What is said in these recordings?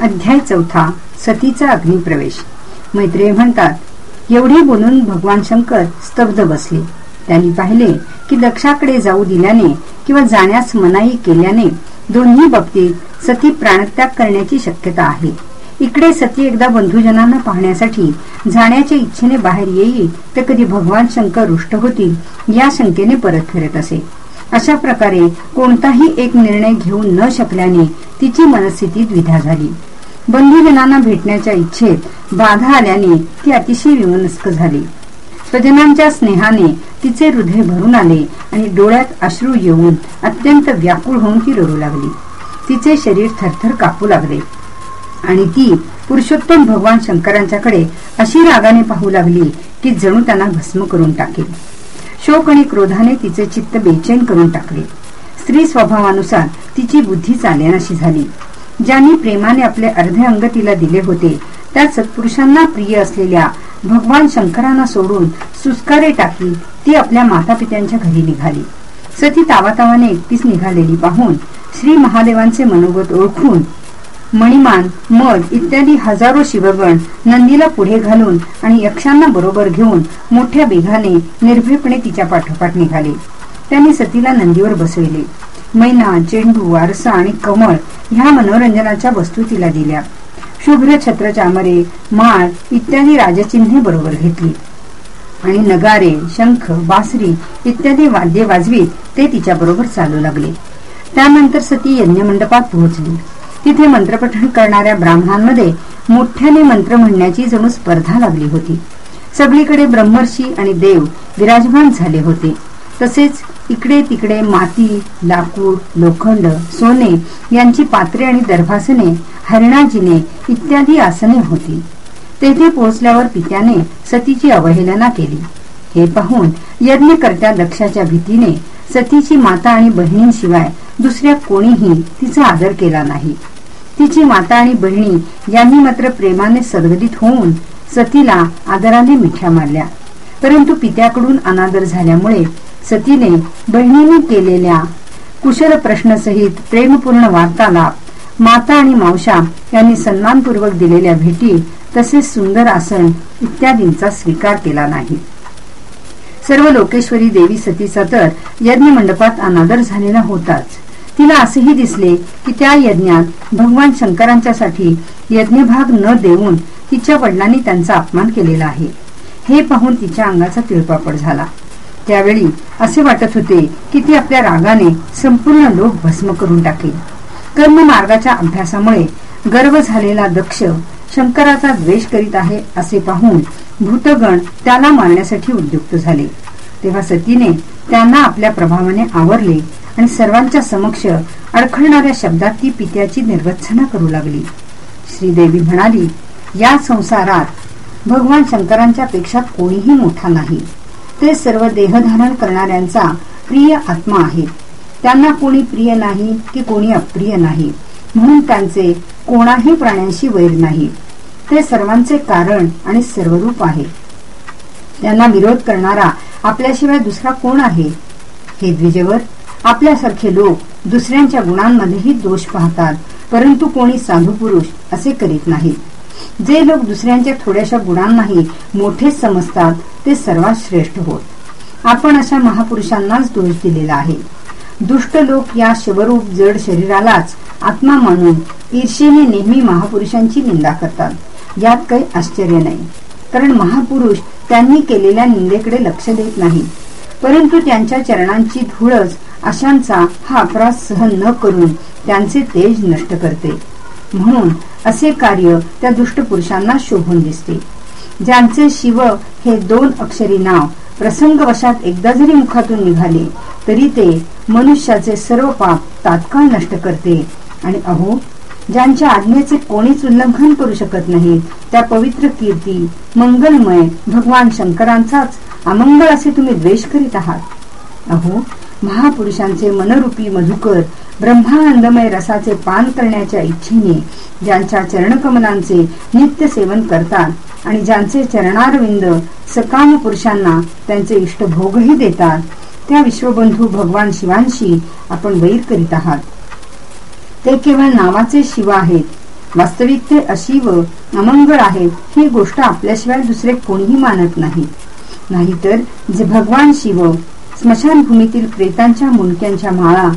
अध्याय चौथा सतीचा अग्निप्रवेश. मैत्रिय म्हणतात एवढे बोलून भगवान शंकर स्तब्ध बसले. त्यांनी पाहिले की दक्षाकडे जाऊ दिल्याने किंवा जाण्यास मनाई केल्याने दोन्ही बाबतीत सती प्राणत्याग करण्याची शक्यता आहे. इकडे सती एकदा बंधुजनांना पाहण्यासाठी जाण्याच्या इच्छेने बाहेर येईल तर कधी भगवान शंकर रुष्ट होतील या शंकेने परत फिरत असे. अशा प्रकारे कोणताही एक निर्णय घेऊन न शकल्याने तिची मनस्थिती द्विधा झाली. बंधुजनांना भेटण्याच्या इच्छेत बाधा आल्याने ती अतिशय विमनस्क झाली. स्वजनांच्या स्नेहाने तिचे हृदय भरून आले आणि डोळ्यात अश्रू येऊन अत्यंत व्याकुळ होऊन ती रडू लागली. तिचे शरीर थरथर कापू लागले. आणि ती पुरुषोत्तम भगवान शंकरांच्याकडे अशी रागाने पाहू लागली की जणू त्यांना भस्म करून टाकेल शोक आणि क्रोधाने तिचे चित्त बेचैन करून टाकले. स्त्री स्वभावानुसार तिची बुद्धी चालेनाशी झाली. ज्यांनी प्रेमाने आपले अर्धे अंग तिला दिले होते त्या सत्पुरुषांना प्रिय असलेल्या भगवान शंकरांना सोडून सुस्कारे टाकी ती आपल्या माता पित्यांच्या घरी निघाली. सती तावातावाने एकटीच निघालेली पाहून श्री महादेवांचे मनोगत ओळखून मणिमान मध इत्यादी हजारो शिवगण नंदीला पुढे घालून आणि यक्षांना बरोबर घेऊन मोठ्या बेघाने निर्भयपणे तिच्या पाठोपाठ निघाले. त्यांनी सतीला नंदीवर बसविले. मैना चेंडू आरसा आणि कमळ ह्या मनोरंजनाच्या वस्तू तिला दिल्या. शुभ्र छत्र चामरे माळ इत्यादी राजचिन्हे बरोबर घेतली. आणि नगारे शंख बासरी इत्यादी वाद्य वाजवीत ते तिच्या बरोबर चालू लागले. त्यानंतर सती यज्ञमंडपात पोहोचली. तिथे मंत्रपठण करणाऱ्या ब्राह्मणांमध्ये मोठ्याने मंत्र म्हणण्याची जणू स्पर्धा लागली होती. सगळीकडे ब्रह्मर्षी आणि देव विराजमान झाले होते. तसेच इकडे तिकडे माती लाकूड लोखंड सोने यांची पात्रे आणि दर्भासने हरिणाजीने इत्यादी आसने होती. तेथे पोहोचल्यावर पित्याने सतीची अवहेलना केली. हे पाहून यज्ञकर्त्या दक्षाच्या भीतीने सतीची माता आणि बहिणींशिवाय दुसऱ्या कोणीही तिचा आदर केला नाही. तिची माता आणि बहिणी यांनी मात्र प्रेमाने सदगदित होऊन सतीला आदराने मिठ्या मारल्या. परंतु पित्याकडून अनादर झाल्यामुळे सतीने बहिणीने केलेल्या कुशल प्रश्नसहित प्रेमपूर्ण वार्तालाप माता आणि मावशा यांनी सन्मानपूर्वक दिलेल्या भेटी तसेच सुंदर आसन इत्यादींचा स्वीकार केला नाही. सर्व लोकेश्वरी देवी सतीचा तर यज्ञ मंडपात अनादर झालेला होताच. तिला असेही दिसले की त्या यज्ञात भगवान शंकरांच्यासाठी यज्ञभाग न देऊन तिच्या वडिलांनी त्यांचा अपमान केलेला आहे. हे पाहून तिच्या अंगाचा तिळपापड झाला. त्यावेळी असे वाटत होते की ती आपल्या रागाने संपूर्ण लोक भस्म करून टाकेल. कर्म मार्गाच्या अभ्यासामुळे गर्व झालेला दक्ष शंकराचा द्वेष करीत आहे असे पाहून भूतगण त्याला मारण्यासाठी उद्युक्त झाले. तेव्हा सतीने त्यांना आपल्या प्रभावाने आवरले आणि सर्वांच्या समक्ष अडखळणाऱ्या शब्दात ती पित्याची निर्वत्सना करू लागली. श्रीदेवी म्हणाली या संसारात भगवान शंकरांच्या पेक्षा कोणीही मोठा नाही. ते सर्व देहधारण करणाऱ्यांचा प्रिय आत्मा आहे. त्यांना कोणी प्रिय नाही की कोणी अप्रिय नाही. म्हणून त्यांचे कोणाही प्राण्यांशी वैर नाही. ते सर्वांचे कारण आणि सर्वरूप आहे. त्यांना विरोध करणारा आपल्याशिवाय दुसरा कोण आहे? हे द्विजेवर आपल्यासारखे लोक दुसऱ्यांच्या गुणांमध्येही दोष पाहतात परंतु कोणी साधू पुरुष असे करीत नाहीत जे लोक दुसऱ्यांच्या थोड्याशा गुणांनाही मोठेच समजतात ते सर्वात श्रेष्ठ होत. आपण अशा महापुरुषांनाच दोष दिलेला आहे. दुष्ट लोक या शिवरूप जड शरीरालाच आत्मा मानून ईर्षेने नेहमी महापुरुषांची निंदा करतात. यात काही आश्चर्य नाही. कारण महापुरुष त्यांनी केलेल्या निंदेकडे लक्ष देत नाही. परंतु त्यांच्या चरणांची धूळच अशांचा हा अपराध सहन न करून त्यांचे तेज नष्ट करते. म्हणून असे कार्य त्या दुष्ट पुरुषांना शोभून दिसते. ज्यांचे शिव हे दोन अक्षरी नाव प्रसंगवशात एकदा जरी मुखातून निघाले तरी ते मनुष्याचे सर्व पाप तात्काळ नष्ट करते. आणि अहो ज्यांच्या आज्ञेचे कोणीच उल्लंघन करू शकत नाही त्या पवित्र कीर्ती मंगलमय भगवान शंकरांचाच अमंगल असे तुम्ही द्वेष करीत आहात. अहो महापुरुषांचे मनरूपी मधुकर ब्रह्मानंदमय रसाचे पान करण्याच्या इच्छेने ज्यांच्या चरणकमलांचे नित्य सेवन करतात आणि ज्यांचे चरणारविंद सकाम पुरुषांना त्यांचे इष्टभोगही देतात त्या विश्वबंधू भगवान शिवांशी आपण वैर करीत आहात. ते केवळ नावाचे शिव आहेत. वास्तविक ते अशिव अमंगळ आहेत ही गोष्ट आपल्याशिवाय दुसरे कोणीही मानत नाही. नाहीतर जे भगवान शिव स्मशानभूमीतील प्रेतांच्या मुंडक्यांच्या माळा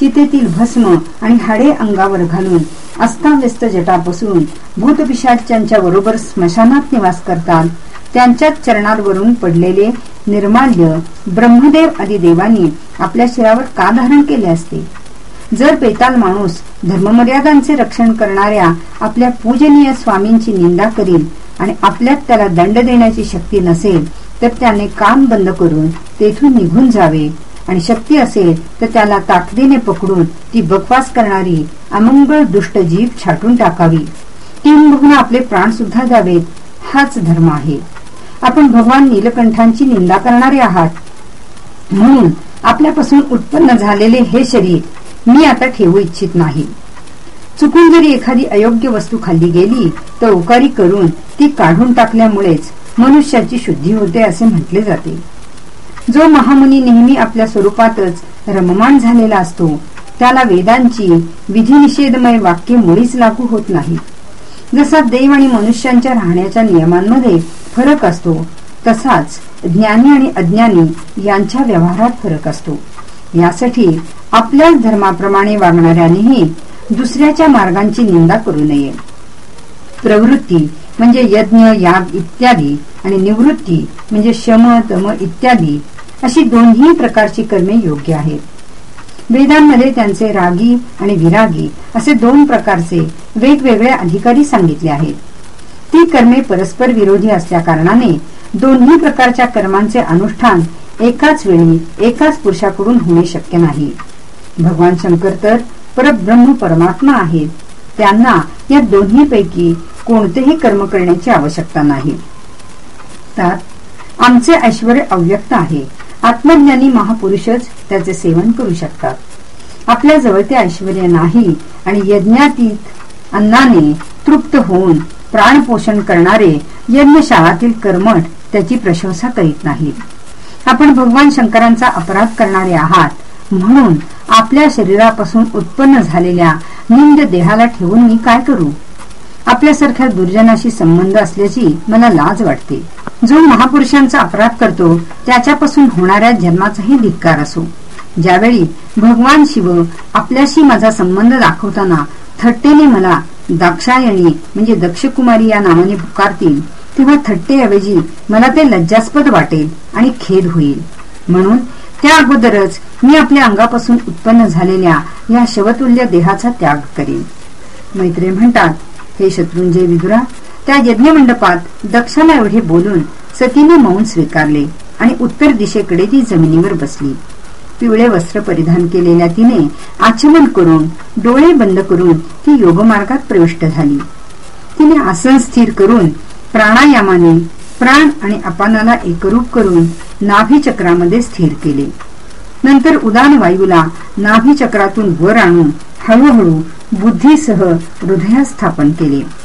चितेतील भस्म आणि हाडे अंगावर घालून अस्ताव्यस्त जटा जटापासून भूतपिशाच्यांच्या बरोबर स्मशानात निवास करतात. त्यांच्याच चरणांवरून पडलेले निर्माल्य ब्रह्मदेव आदी देवांनी आपल्या शिरावर का धारण केले असते? जर पेताल माणूस धर्ममर्यादांचे रक्षण करणाऱ्या आपल्या पूजनीय स्वामींची निंदा करील आणि आपल्यात त्याला दंड देण्याची शक्ती नसेल तर त्याने काम बंद करून तेथून निघून जावे. आणि शक्ती असेल तर त्याला ताकदीने पकडून ती बकवास करणारी अमंगळ दुष्ट जीव छाटून टाकावी. तीन बघून आपले प्राण सुद्धा द्यावेत हाच धर्म आहे. आपण भगवान नीलकंठांची निंदा करणारे आहात. म्हणून आपल्यापासून उत्पन्न झालेले हे शरीर मी आता ठेवू इच्छित नाही. चुकून जरी एखादी अयोग्य वस्तू खाल्ली गेली तर उकारी करून ती काढून टाकल्यामुळेच मनुष्याची शुद्धी होते असे म्हटले जाते. जो महामुनी नेहमी आपल्या स्वरूपातच रममान झालेला असतो त्याला वेदांची विधिनिषेधमय वाक्य मुळीच लागू होत नाही. जसा देव आणि मनुष्यांच्या राहण्याच्या नियमांमध्ये फरक असतो तसाच ज्ञानी आणि अज्ञानी यांच्या व्यवहारात फरक असतो. यासाठी आपल्याच धर्माप्रमाणे वागणाऱ्यांनीही दुसऱ्याच्या मार्गांची निंदा करू नये. प्रवृत्ती म्हणजे यज्ञ याग इत्यादी आणि निवृत्ती म्हणजे शम तम इत्यादी अशी दोन्ही प्रकारची कर्मे योग्य आहेत. वेदांमध्ये त्यांचे रागी आणि विरागी असे दोन प्रकारचे वेगवेगळे अधिकारी सांगितले आहेत. ती कर्मे परस्पर विरोधी असल्या कारणाने दोन्ही प्रकारच्या कर्मांचे अनुष्ठान एकाच वेळी एकाच पुरुषाकडून होणे शक्य नाही. भगवान शंकर तर परब्रह्म परमात्मा आहेत. त्यांना या दोन्ही पैकी कोणतेही कर्म करण्याची आवश्यकता नाही. आमचे ऐश्वर अव्यक्त आहे. आत्मज्ञानी महापुरुषच त्याचे सेवन करू शकतात. आपल्या जवळ ते ऐश्वर नाही आणि यज्ञातीत अन्नाने तृप्त होऊन प्राणपोषण करणारे यज्ञशाळातील कर्मठ त्याची प्रशंसा करीत नाहीत. आपण भगवान शंकरांचा अपराध करणारे आहात म्हणून आपल्या शरीरापासून उत्पन्न झालेल्या निंद देहाला ठेवून मी काय करू? आपल्यासारख्या दुर्जनाशी संबंध असल्याची मला लाज वाटते. जो महापुरुषांचा अपराध करतो त्याच्यापासून होणाऱ्या जन्माचाही धिक्कार असो. ज्यावेळी भगवान शिव आपल्याशी माझा संबंध दाखवताना थट्टेने मला दाक्षायणी म्हणजे दक्षकुमारी या नावाने पुकारतील तेव्हा थट्टेऐवजी मला ते लज्जास्पद वाटेल आणि खेद होईल. म्हणून त्या अगोदरच मी आपल्या अंगापासून उत्पन्न झालेल्या या शवतुल्य देहाचा त्याग करेन. मैत्रे म्हणतात हे शत्रुंजय विदुरा त्या यज्ञमंडपात दक्षाला एवढे बोलून सतीने मौन स्वीकारले आणि उत्तर दिशेकडे ती जमिनीवर बसली. पिवळे वस्त्र परिधान केलेल्या तिने आचमन करून डोळे बंद करून ती योगमार्गात प्रविष्ट झाली. तिने आसन स्थिर करून प्राणायामाने प्राण आणि अपानाला एकरूप करून नाभी चक्रामध्ये स्थिर केले. नंतर उदान वायूला नाभी चक्रातून वर आणून हळूहळू बुद्धीसह हृदयात स्थापन केले.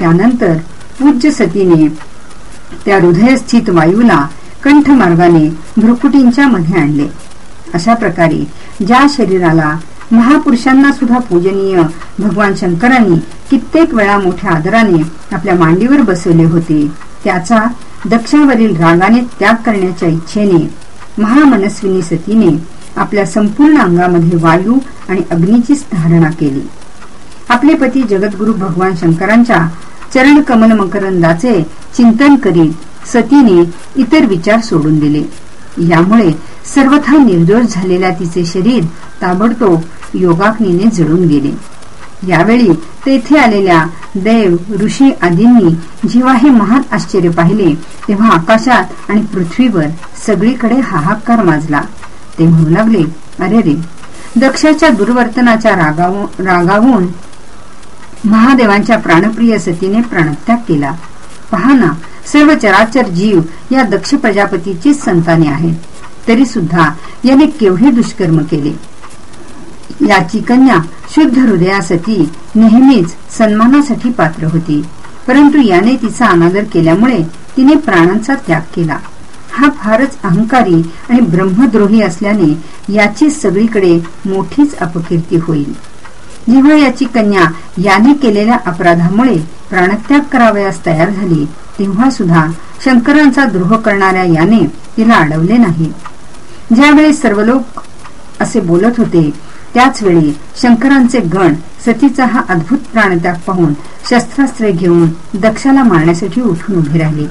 त्यानंतर पूज्य सतीने त्या हृदयस्थित वायूला कंठमार्गाने भ्रुकुटींच्या मध्ये आणले. अशा प्रकारे ज्या शरीराला महापुरुषांना सुद्धा पूजनीय भगवान शंकरांनी कित्येक वेळा मोठ्या आदराने आपल्या मांडीवर बसवले होते त्याचा दक्षावरील रागाने त्याग करण्याच्या इच्छेने महामनस्विनी सतीने आपल्या संपूर्ण अंगामध्ये वायू आणि अग्नीचीच धारणा केली. आपले पती जगद्गुरु भगवान शंकरांच्या चरण कमल मकरंदाचे चिंतन करीत सतीने इतर विचार सोडून दिले. यामुळे सर्वथा निर्दोष झालेल्या तिचे शरीर ताबडतोब योगाग्नीने जळून गेले. यावेळी तेथे आलेल्या देव ऋषी आदींनी जेव्हा हे महान आश्चर्य पाहिले तेव्हा आकाशात आणि पृथ्वीवर सगळीकडे हाहाकार माजला. ते म्हणू लागले अरे रे दक्षाच्या दुर्वर्तनाच्या रागावून महादेवांच्या प्राणप्रिय सतीने प्राणत्याग केला. पहाना सर्व चराचर जीव या दक्ष प्रजापतीची संताने आहेत. तरी सुद्धा याने केवढे दुष्कर्म केले. याची कन्या शुद्ध हृदयासाठी नेहमीच सन्मानासाठी पात्र होती. परंतु याने तिचा अनादर केल्यामुळे तिने प्राणांचा त्याग केला. हा फारच अहंकारी आणि ब्रह्मद्रोही असल्याने याची सगळीकडे मोठीच अपकीर्ती होईल. जेव्हा याची कन्या याने केलेल्या अपराधामुळे प्राणत्याग करावयास तयार झाली. तेव्हा सुद्धा शंकरांचा द्रोह करणाऱ्या याने तिला अडवले नाही. ज्यावेळी सर्व लोक असे बोलत होते त्याच वेळी शंकरांचे गण सतीचा हा अद्भुत प्राणत्याग पाहून शस्त्रास्त्रे घेऊन दक्षाला मारण्यासाठी उठून उभे राहिले.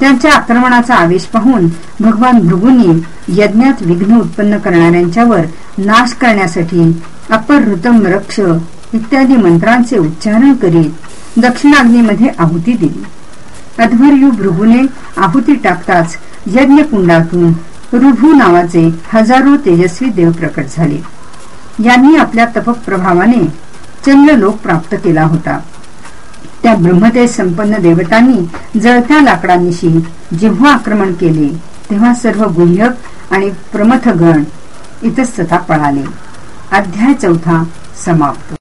त्यांच्या आक्रमणाचा आवेश पाहून भगवान भृगूंनी यज्ञात विघ्न उत्पन्न करणाऱ्यांच्यावर नाश करण्यासाठी अपर ऋतम रक्ष इत्यादी मंत्रांचे उच्चारण करीत दक्षिणाग्नीमध्ये आहुती दिली. अध्वर्यू भृगुने आहुती टाकताच यज्ञकुंडातून रुभू नावाचे हजारो तेजस्वी देव प्रकट झाले. यांनी आपल्या तपक प्रभावाने चंद्रलोक प्राप्त केला होता. त्या ब्रह्मतेज संपन्न देवतांनी जळत्या लाकडांनिशी जेव्हा आक्रमण केले तेव्हा सर्व गुह्यक आणि प्रमथगण इतस्तता पळाले. अध्याय चौथा समाप्त.